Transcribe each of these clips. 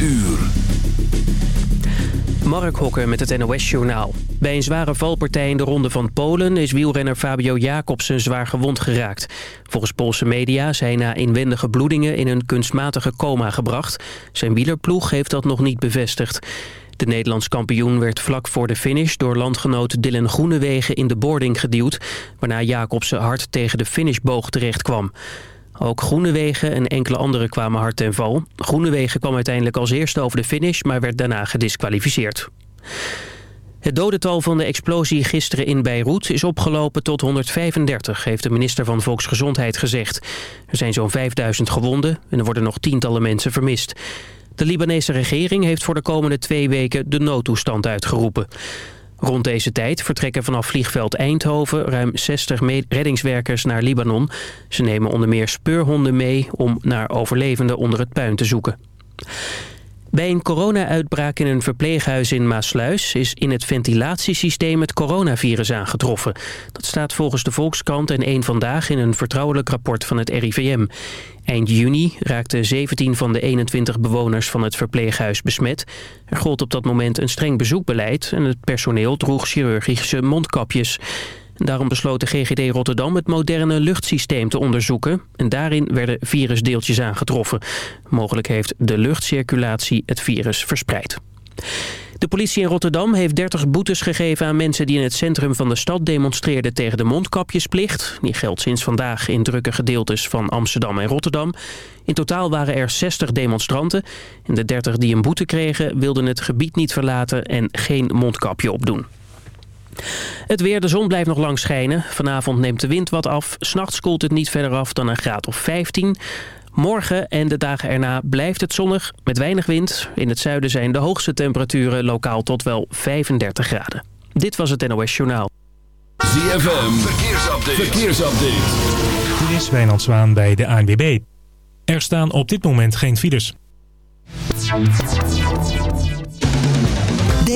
uur. Mark Hokker met het NOS-journaal. Bij een zware valpartij in de ronde van Polen is wielrenner Fabio Jacobsen zwaar gewond geraakt. Volgens Poolse media zijn na inwendige bloedingen in een kunstmatige coma gebracht. Zijn wielerploeg heeft dat nog niet bevestigd. De Nederlands kampioen werd vlak voor de finish door landgenoot Dylan Groenewegen in de boarding geduwd, waarna Jacobsen hard tegen de finishboog terecht kwam. Ook Groenewegen en enkele anderen kwamen hard ten val. Groenewegen kwam uiteindelijk als eerste over de finish, maar werd daarna gedisqualificeerd. Het dodental van de explosie gisteren in Beirut is opgelopen tot 135, heeft de minister van Volksgezondheid gezegd. Er zijn zo'n 5000 gewonden en er worden nog tientallen mensen vermist. De Libanese regering heeft voor de komende twee weken de noodtoestand uitgeroepen. Rond deze tijd vertrekken vanaf vliegveld Eindhoven ruim 60 reddingswerkers naar Libanon. Ze nemen onder meer speurhonden mee om naar overlevenden onder het puin te zoeken. Bij een corona-uitbraak in een verpleeghuis in Maasluis... is in het ventilatiesysteem het coronavirus aangetroffen. Dat staat volgens de Volkskrant en één Vandaag... in een vertrouwelijk rapport van het RIVM. Eind juni raakten 17 van de 21 bewoners van het verpleeghuis besmet. Er gold op dat moment een streng bezoekbeleid... en het personeel droeg chirurgische mondkapjes... Daarom besloot de GGD Rotterdam het moderne luchtsysteem te onderzoeken. En daarin werden virusdeeltjes aangetroffen. Mogelijk heeft de luchtcirculatie het virus verspreid. De politie in Rotterdam heeft 30 boetes gegeven aan mensen die in het centrum van de stad demonstreerden tegen de mondkapjesplicht. Die geldt sinds vandaag in drukke gedeeltes van Amsterdam en Rotterdam. In totaal waren er 60 demonstranten. En de 30 die een boete kregen wilden het gebied niet verlaten en geen mondkapje opdoen. Het weer, de zon blijft nog lang schijnen. Vanavond neemt de wind wat af. S'nachts koelt het niet verder af dan een graad of 15. Morgen en de dagen erna blijft het zonnig met weinig wind. In het zuiden zijn de hoogste temperaturen lokaal tot wel 35 graden. Dit was het NOS Journaal. ZFM, verkeersupdate. verkeersupdate. Dit is Wijnand Zwaan bij de ANWB. Er staan op dit moment geen files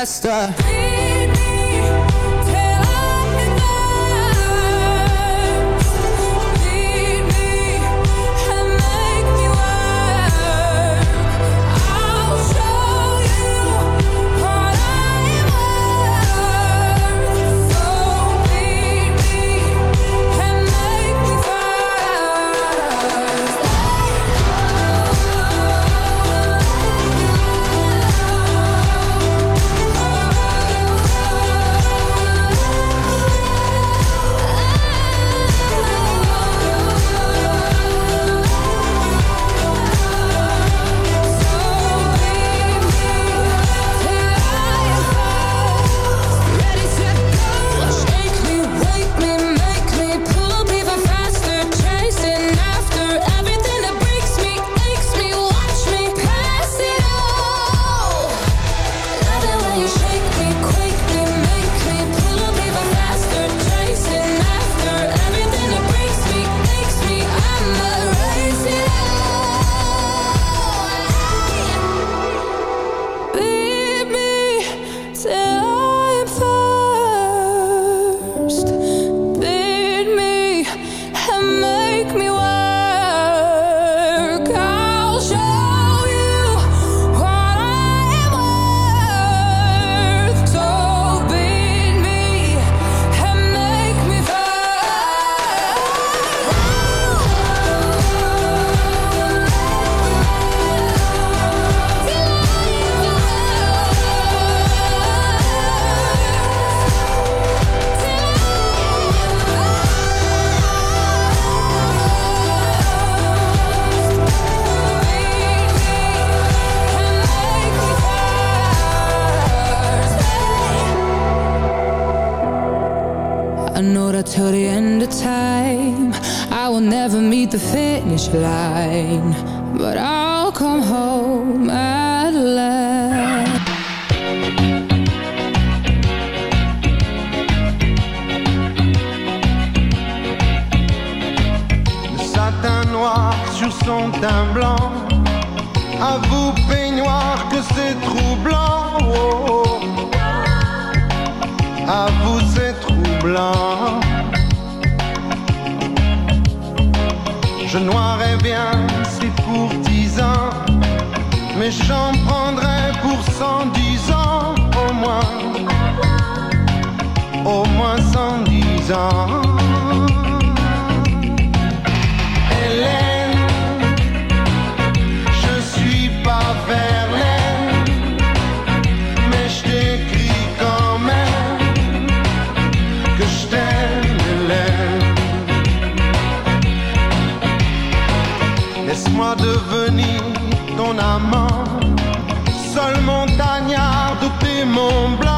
faster I know that till the end of time. I will never meet the finish line But I'll come home at last. Le satin noir sur son teint blanc. À vous peignoir que c'est troublant. Oh oh. oh à vous c'est troublant. Je noirais bien si pour dix ans, mais j'en prendrais pour cent dix ans au moins, au moins cent dix ans. home.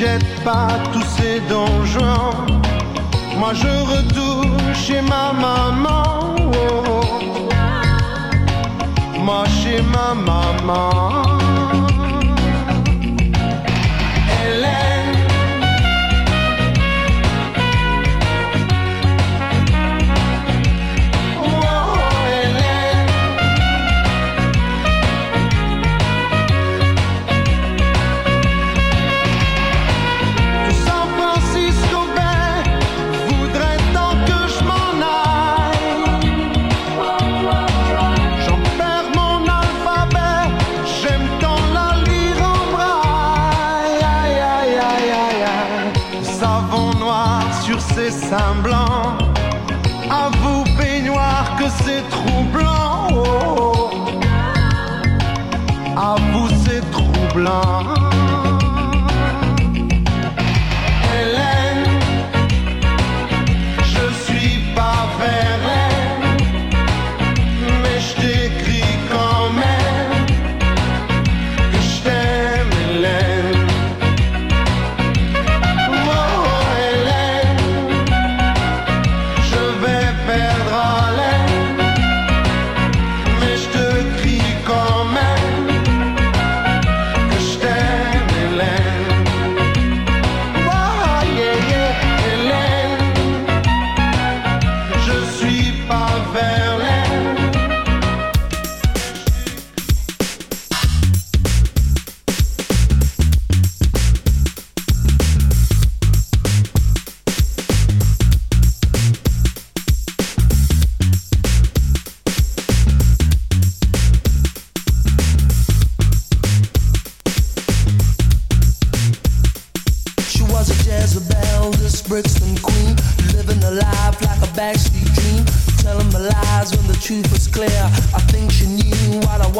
jette pas tous ces donjons. Moi je retourne chez ma maman. Oh, oh, oh. Moi chez ma maman.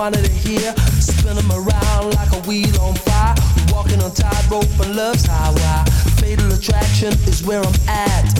wanted to hear. Spin them around like a wheel on fire. Walking on tightrope and love's highway. Fatal attraction is where I'm at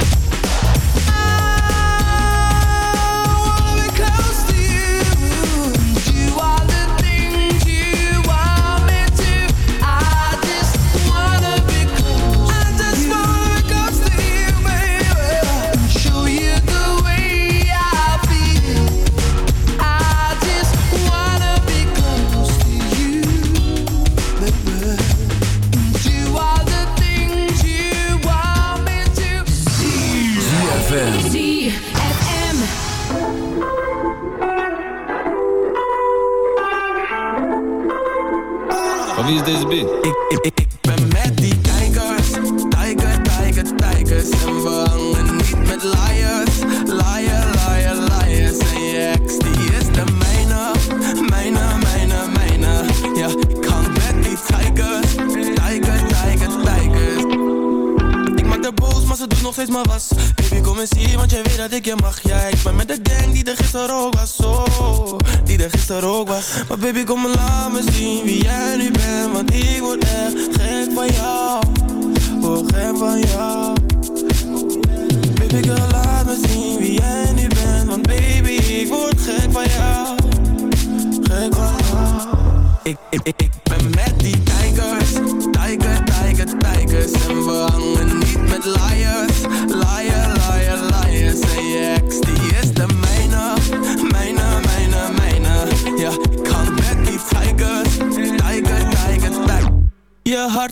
want je weet dat ik je mag. Ja, ik ben met de gang die er gisteren ook was zo, die er gisteren ook was. Maar baby kom maar laat me zien wie jij nu bent Want ik word echt gek van jou. Oh, gek van jou. Baby girl, laat me zien wie jij nu bent Want baby, ik word gek van jou. Gek van jou. Ik, ik, ik, ik ben met die tigers Tiger, tiger, tigers En we hangen niet met liars.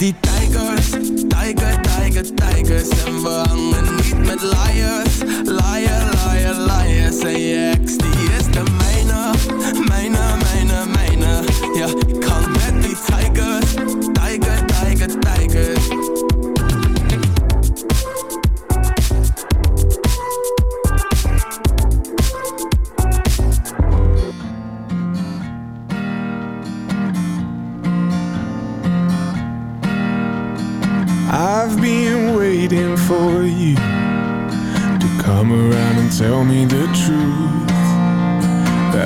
met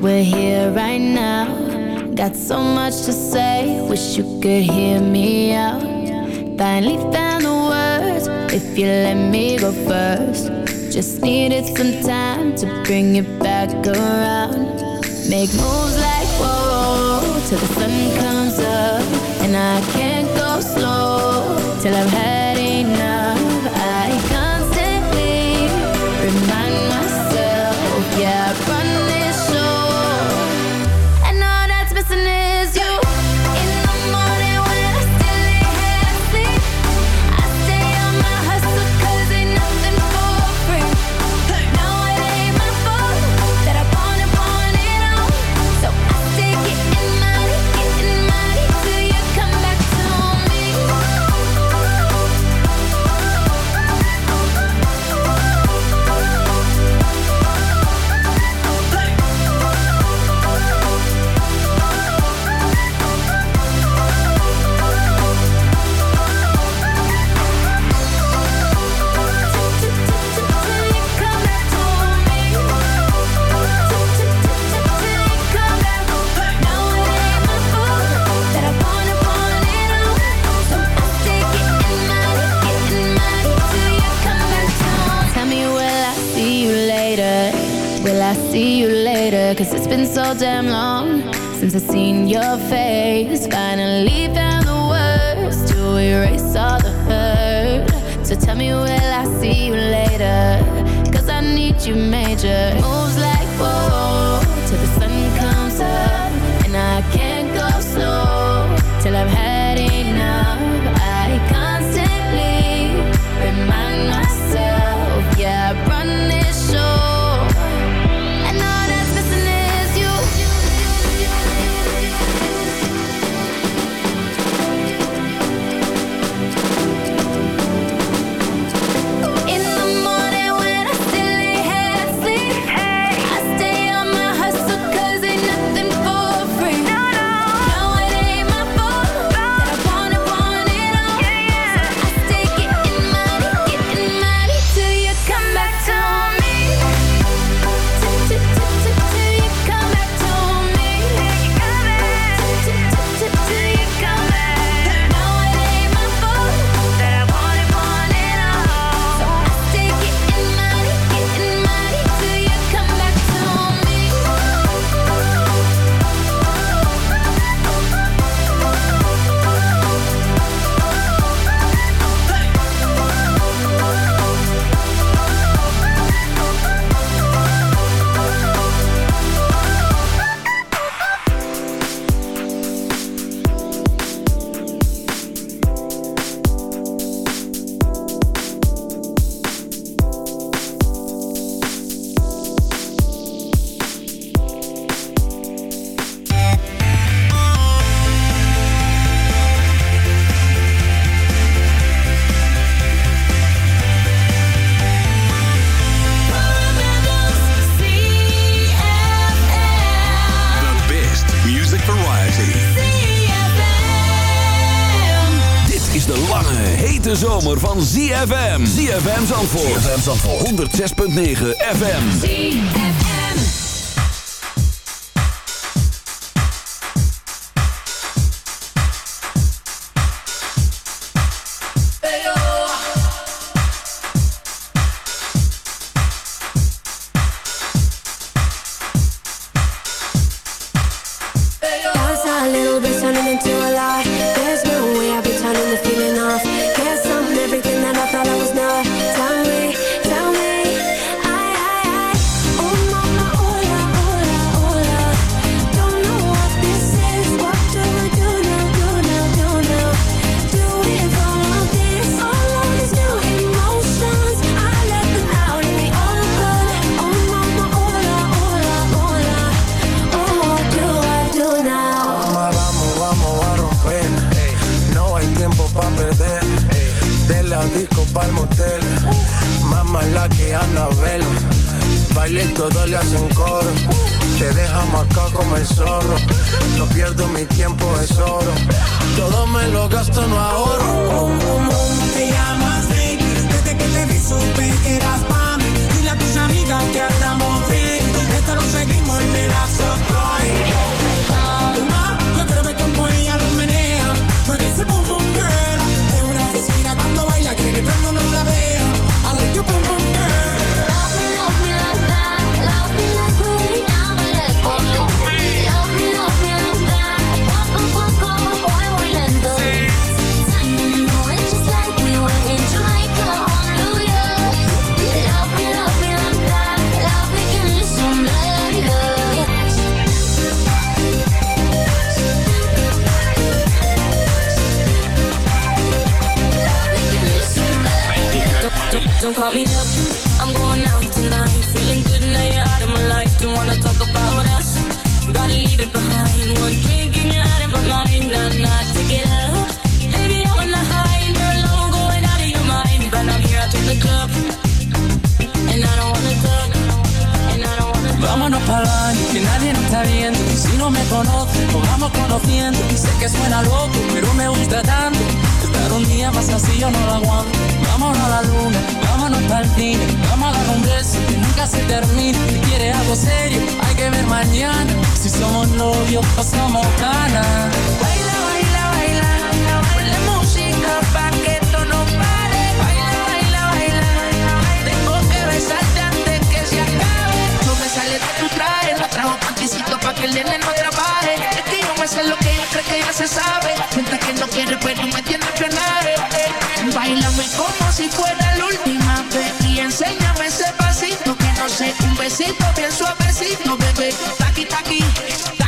Were here right now. Got so much to say, wish you could hear me out. Finally found the words, if you let me go first. Just needed some time to bring it back around. Make moves like whoa, till the sun comes up. And I can't go slow till I've had your face. Finally found the words to erase all the hurt. So tell me, will I see you later? Cause I need you major. Moves like Zandvoort. ZFM Zandvoort. 106.9 Mamá la que Anabel. Baile y todo le hacen coro. Te deja marcado como el zorro. No pierdo mi tiempo, es oro. Todo me lo gasto, no ahorro. ¿Cómo te llamas, baby? Desde que te vi supe que eras pa' mí. Dile a tus amigas que andamos bien. Esto lo seguimos en el Yo quiero ver cómo ella lo menea. Parece boom boom girl. Es una cuando baila, que todo mundo la vea. I like you boom boom Don't, call me up. I'm going out tonight. Feeling good now you're out of my life. Don't wanna talk about us. Gotta leave it behind. One drink and you're out of my mind. Not, not to get up. Baby, I wanna hide. You're alone, going out of your mind. But I'm here in the club. And I don't wanna talk. And I don't wanna talk. Vámonos baño, que nadie nos está viendo. Y si no me conoce, nos vamos conociendo. Y sé que suena loco, pero me gusta tanto. Estar un día más así yo no lo aguanto. Vámonos a la luna, manos para el cine. Vamos a un beso que nunca se termina. Si quieres algo serio, hay que ver mañana. Si somos novios o somos canas. Baila, baila, baila, baila, música pa' que esto no pare. Baila, baila, baila, tengo que besarte antes que se acabe. No me sale de tu traje, no trajo panticito pa' que el nene no trabaje. Es que yo me sé lo cree que ya se sabe. Siente que no quiere, pero me tiene frenar. Bailame como si fuera la última vez. Y enséñame ese pasito que no sé. Un besito bien suavecito, bebé. Taqui, taqui.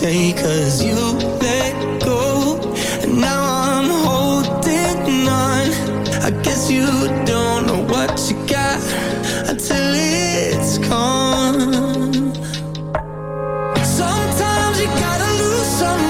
cause you let go and now i'm holding on i guess you don't know what you got until it's gone sometimes you gotta lose some.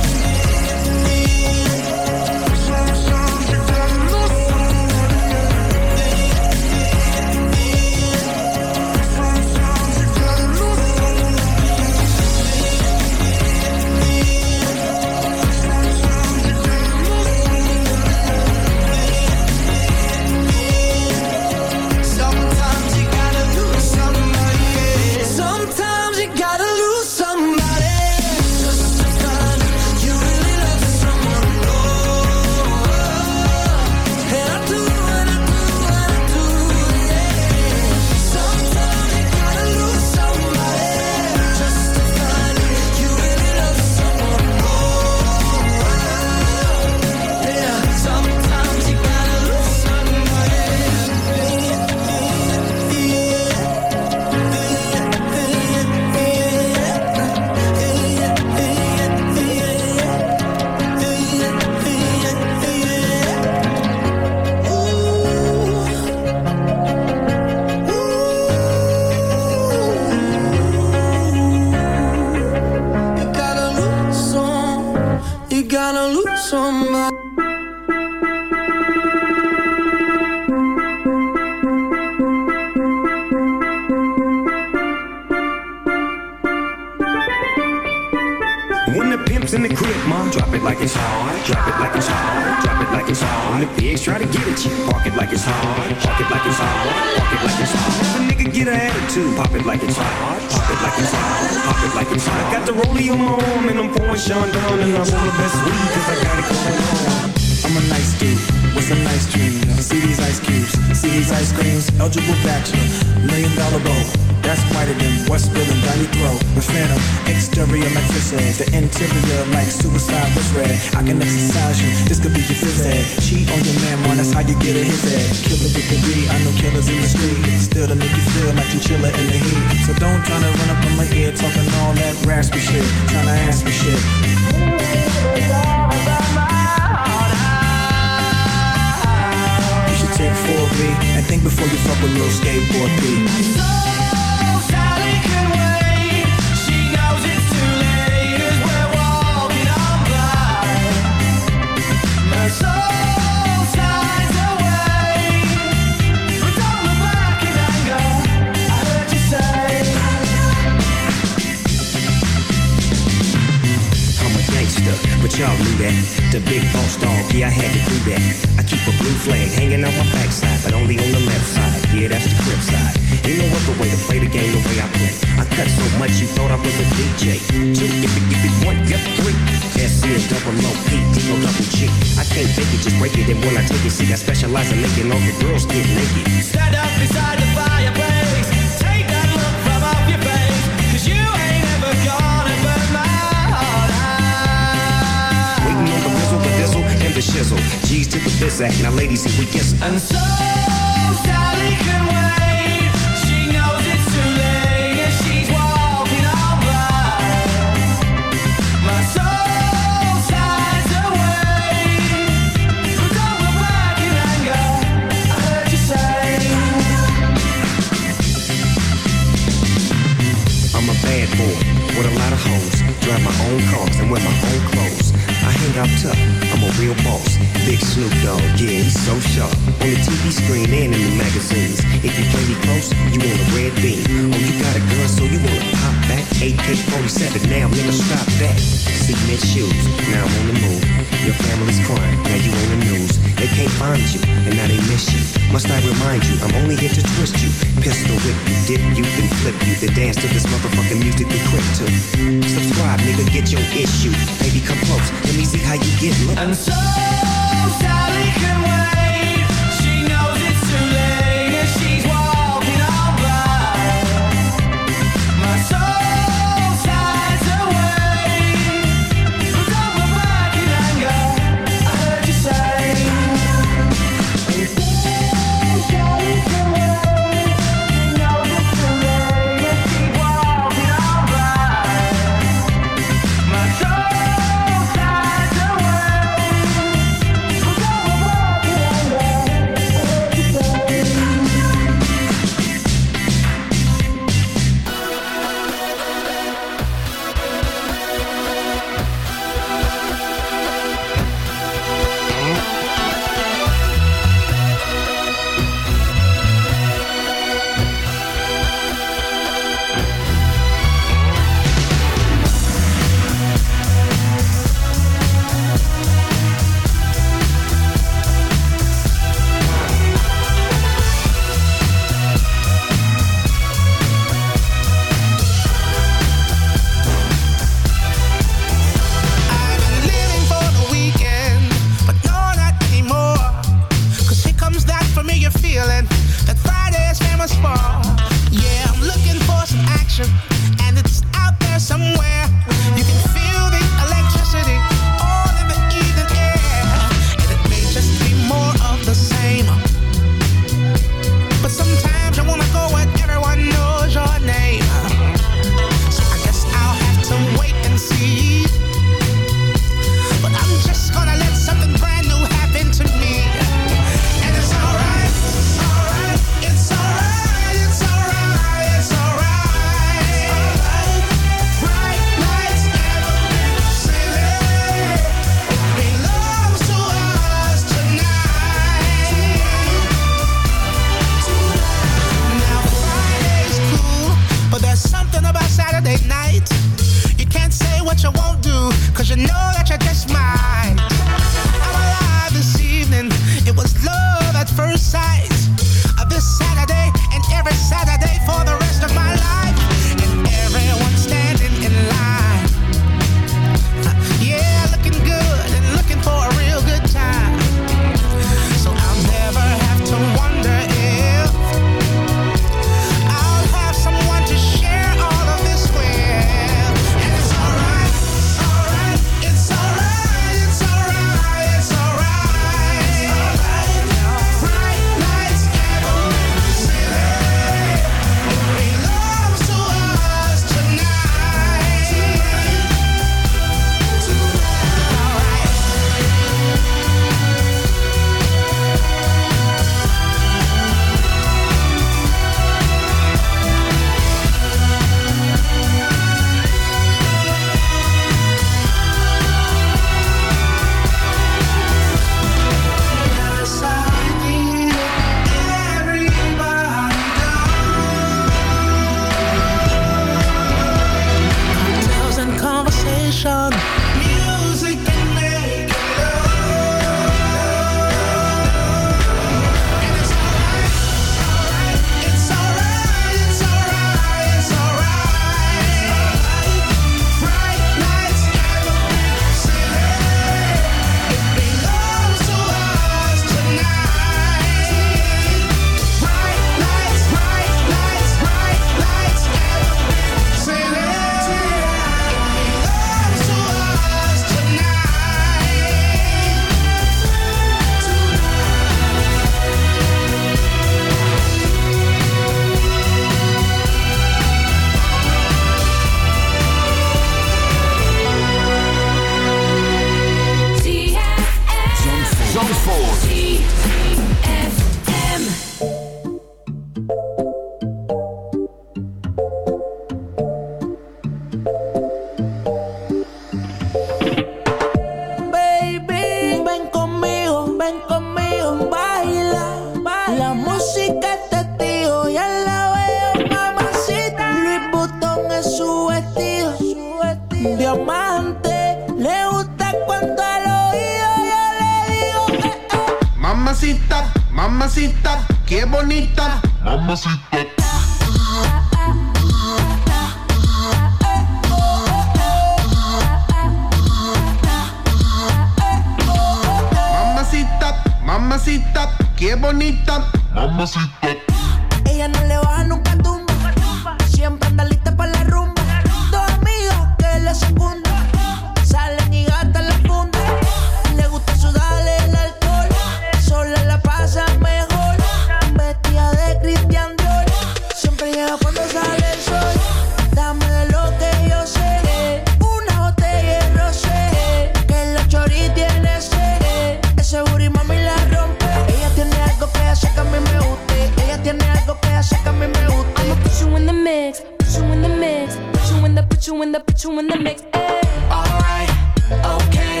put you in the put you in the mix. Hey. Alright, okay.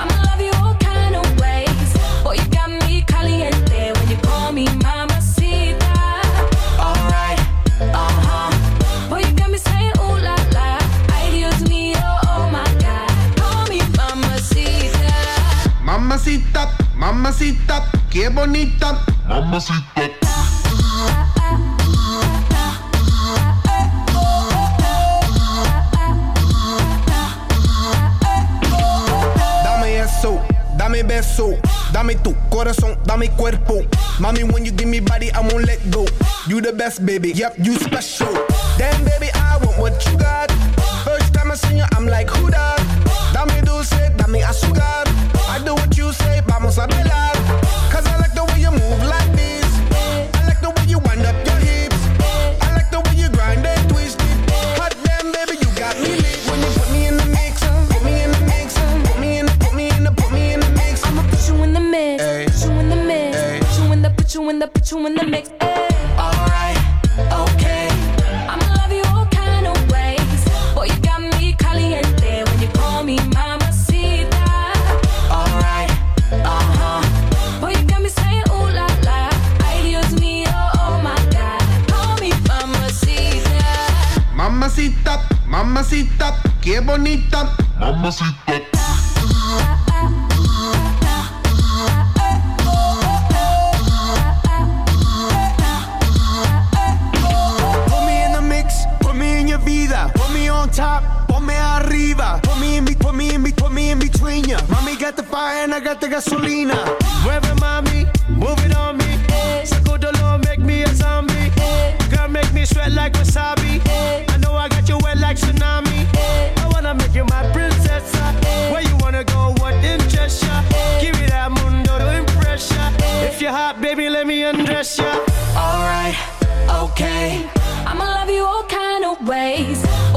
I'ma love you all kind of ways. Boy, you got me caliente when you call me mama. Alright, uh huh. Boy, you got me saying ooh la la. Ideas me oh oh my god. Call me mamacita. Mamacita, mamacita, qué bonita. Mamacita. eso. Dame tu corazón, dame cuerpo. Mommy, when you give me body, I won't let go. You the best, baby. Yep, you special. Damn, baby, I want what you got. First time I seen you, I'm like, who that?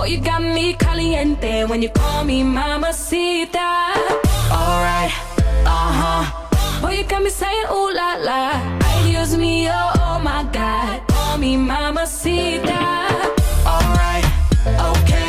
you got me caliente when you call me mamacita. Alright, uh huh. Boy, you got me saying ooh la la. Ideas me, oh, oh my god. Call me mamacita. Alright, okay.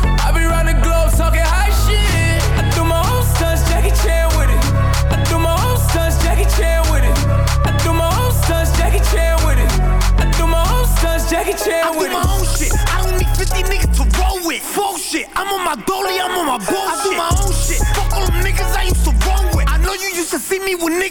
me with niggas.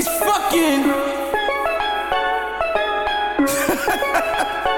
It's fucking.